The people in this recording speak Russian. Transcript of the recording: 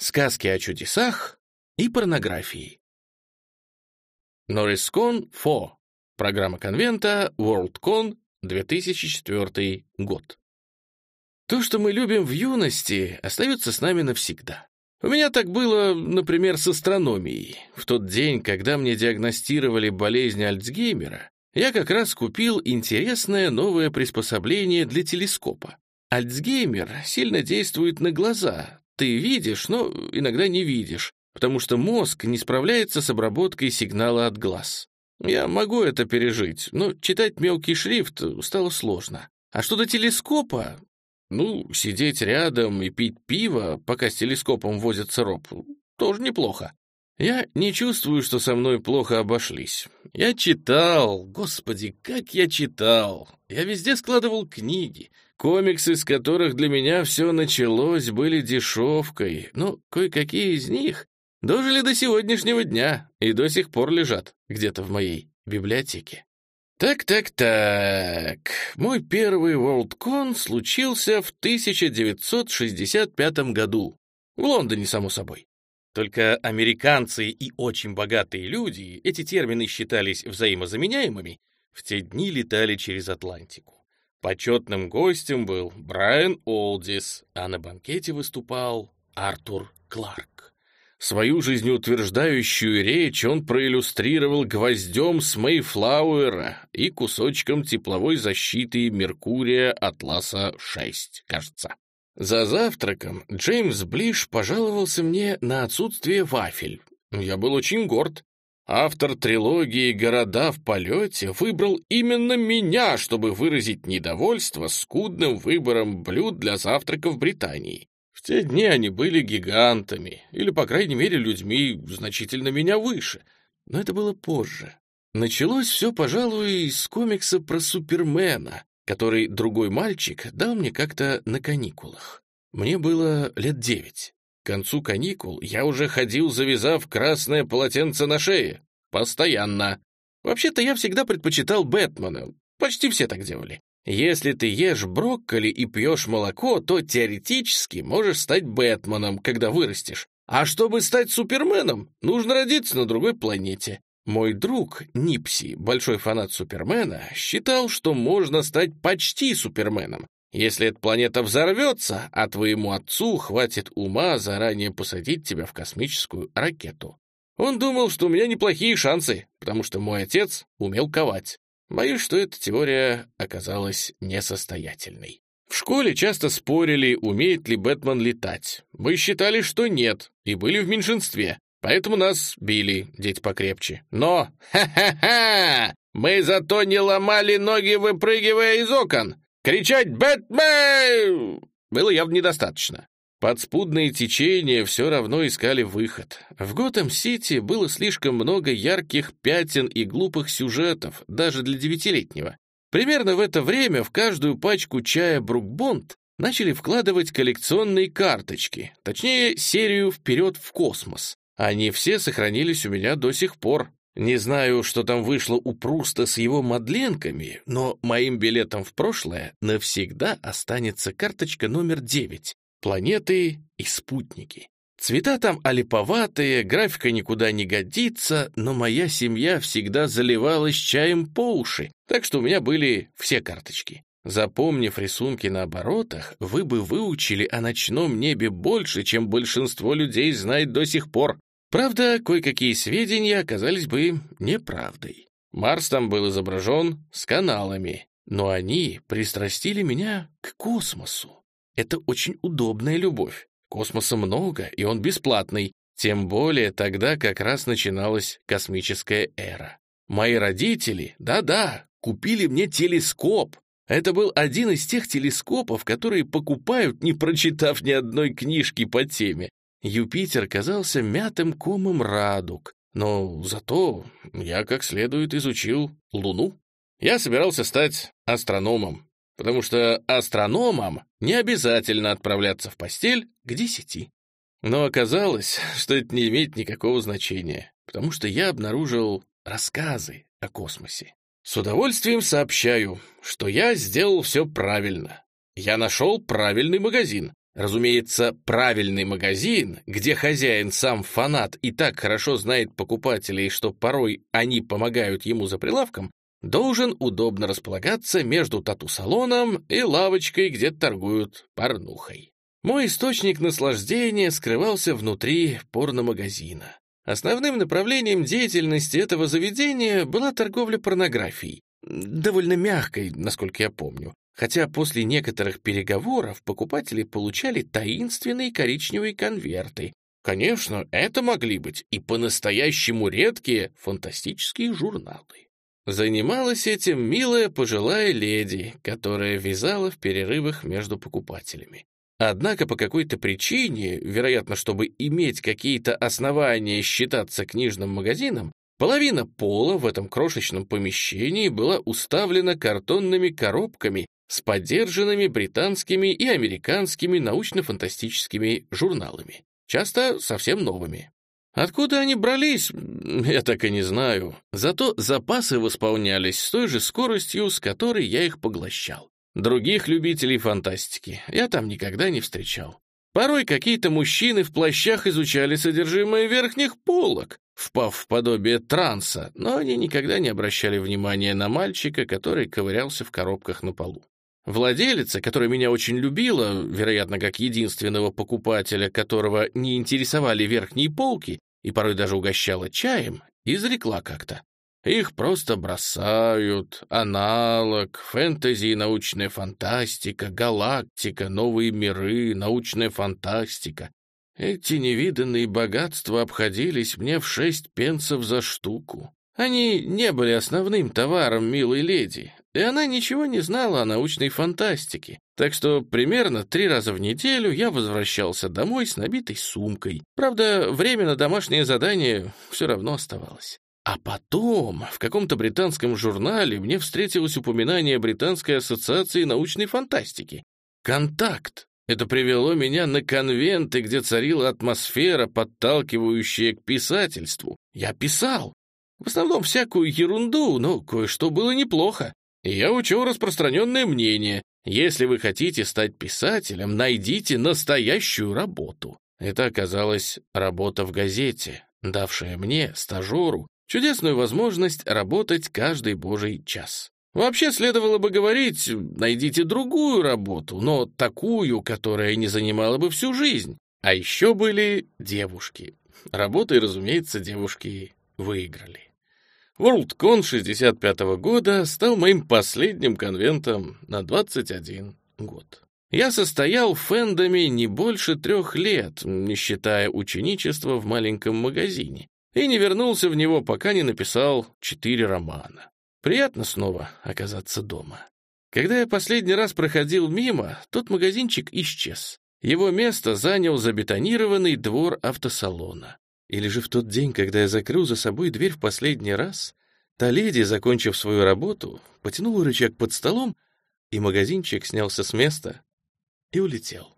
сказки о чудесах и порнографии. Норрискон Фо. Программа конвента WorldCon 2004 год. То, что мы любим в юности, остается с нами навсегда. У меня так было, например, с астрономией. В тот день, когда мне диагностировали болезнь Альцгеймера, я как раз купил интересное новое приспособление для телескопа. Альцгеймер сильно действует на глаза. Ты видишь, но иногда не видишь, потому что мозг не справляется с обработкой сигнала от глаз. Я могу это пережить, но читать мелкий шрифт стало сложно. А что до телескопа? Ну, сидеть рядом и пить пиво, пока с телескопом возится роб, тоже неплохо. Я не чувствую, что со мной плохо обошлись. Я читал, господи, как я читал. Я везде складывал книги. Комиксы, с которых для меня все началось, были дешевкой, но кое-какие из них дожили до сегодняшнего дня и до сих пор лежат где-то в моей библиотеке. Так-так-так, мой первый WorldCon случился в 1965 году. В Лондоне, само собой. Только американцы и очень богатые люди, эти термины считались взаимозаменяемыми, в те дни летали через Атлантику. Почетным гостем был Брайан Олдис, а на банкете выступал Артур Кларк. Свою жизнеутверждающую речь он проиллюстрировал гвоздем с Мейфлауэра и кусочком тепловой защиты Меркурия Атласа-6, кажется. За завтраком Джеймс Блиш пожаловался мне на отсутствие вафель. Я был очень горд. Автор трилогии «Города в полете» выбрал именно меня, чтобы выразить недовольство скудным выбором блюд для завтрака в Британии. В те дни они были гигантами, или, по крайней мере, людьми значительно меня выше. Но это было позже. Началось все, пожалуй, с комикса про Супермена, который другой мальчик дал мне как-то на каникулах. Мне было лет девять. К концу каникул я уже ходил, завязав красное полотенце на шее. Постоянно. Вообще-то я всегда предпочитал Бэтмена. Почти все так делали. Если ты ешь брокколи и пьешь молоко, то теоретически можешь стать Бэтменом, когда вырастешь. А чтобы стать Суперменом, нужно родиться на другой планете. Мой друг Нипси, большой фанат Супермена, считал, что можно стать почти Суперменом, если эта планета взорвется, а твоему отцу хватит ума заранее посадить тебя в космическую ракету. Он думал, что у меня неплохие шансы, потому что мой отец умел ковать. Боюсь, что эта теория оказалась несостоятельной. В школе часто спорили, умеет ли Бэтмен летать. Мы считали, что нет, и были в меньшинстве. Поэтому нас били, дети покрепче. Но, ха-ха-ха, мы зато не ломали ноги, выпрыгивая из окон. Кричать «Бэтмен!» было явно недостаточно. Подспудные течения все равно искали выход. В Готэм-Сити было слишком много ярких пятен и глупых сюжетов, даже для девятилетнего. Примерно в это время в каждую пачку чая Брукбонд начали вкладывать коллекционные карточки, точнее, серию «Вперед в космос». Они все сохранились у меня до сих пор. Не знаю, что там вышло у Пруста с его модленками, но моим билетом в прошлое навсегда останется карточка номер 9 «Планеты и спутники». Цвета там олиповатые, графика никуда не годится, но моя семья всегда заливалась чаем по уши, так что у меня были все карточки. Запомнив рисунки на оборотах, вы бы выучили о ночном небе больше, чем большинство людей знает до сих пор. Правда, кое-какие сведения оказались бы неправдой. Марс там был изображен с каналами, но они пристрастили меня к космосу. Это очень удобная любовь. Космоса много, и он бесплатный, тем более тогда как раз начиналась космическая эра. Мои родители, да-да, купили мне телескоп. Это был один из тех телескопов, которые покупают, не прочитав ни одной книжки по теме. Юпитер казался мятым комом радуг, но зато я как следует изучил Луну. Я собирался стать астрономом, потому что астрономам не обязательно отправляться в постель к десяти. Но оказалось, что это не имеет никакого значения, потому что я обнаружил рассказы о космосе. С удовольствием сообщаю, что я сделал все правильно. Я нашел правильный магазин. Разумеется, правильный магазин, где хозяин сам фанат и так хорошо знает покупателей, что порой они помогают ему за прилавком, должен удобно располагаться между тату-салоном и лавочкой, где торгуют порнухой. Мой источник наслаждения скрывался внутри порномагазина. Основным направлением деятельности этого заведения была торговля порнографией, довольно мягкой, насколько я помню, хотя после некоторых переговоров покупатели получали таинственные коричневые конверты. Конечно, это могли быть и по-настоящему редкие фантастические журналы. Занималась этим милая пожилая леди, которая вязала в перерывах между покупателями. Однако по какой-то причине, вероятно, чтобы иметь какие-то основания считаться книжным магазином, половина пола в этом крошечном помещении была уставлена картонными коробками с поддержанными британскими и американскими научно-фантастическими журналами, часто совсем новыми. Откуда они брались, я так и не знаю. Зато запасы восполнялись с той же скоростью, с которой я их поглощал. Других любителей фантастики я там никогда не встречал. Порой какие-то мужчины в плащах изучали содержимое верхних полок, впав в подобие транса, но они никогда не обращали внимания на мальчика, который ковырялся в коробках на полу. Владелица, которая меня очень любила, вероятно, как единственного покупателя, которого не интересовали верхние полки, и порой даже угощала чаем, изрекла как-то. Их просто бросают. Аналог, фэнтези и научная фантастика, галактика, новые миры, научная фантастика. Эти невиданные богатства обходились мне в шесть пенсов за штуку. Они не были основным товаром милой леди, и она ничего не знала о научной фантастике, так что примерно три раза в неделю я возвращался домой с набитой сумкой. Правда, время на домашнее задание все равно оставалось. А потом в каком-то британском журнале мне встретилось упоминание Британской ассоциации научной фантастики. «Контакт». Это привело меня на конвенты, где царила атмосфера, подталкивающая к писательству. Я писал. В основном всякую ерунду, но кое-что было неплохо. Я учел распространенное мнение. Если вы хотите стать писателем, найдите настоящую работу. Это оказалась работа в газете, давшая мне, стажеру, Чудесную возможность работать каждый божий час. Вообще следовало бы говорить, найдите другую работу, но такую, которая не занимала бы всю жизнь. А еще были девушки. Работы, разумеется, девушки выиграли. WorldCon 65 -го года стал моим последним конвентом на 21 год. Я состоял в фэндоме не больше трех лет, не считая ученичества в маленьком магазине, и не вернулся в него, пока не написал четыре романа. Приятно снова оказаться дома. Когда я последний раз проходил мимо, тот магазинчик исчез. Его место занял забетонированный двор автосалона. Или же в тот день, когда я закрыл за собой дверь в последний раз, та леди, закончив свою работу, потянула рычаг под столом, и магазинчик снялся с места и улетел.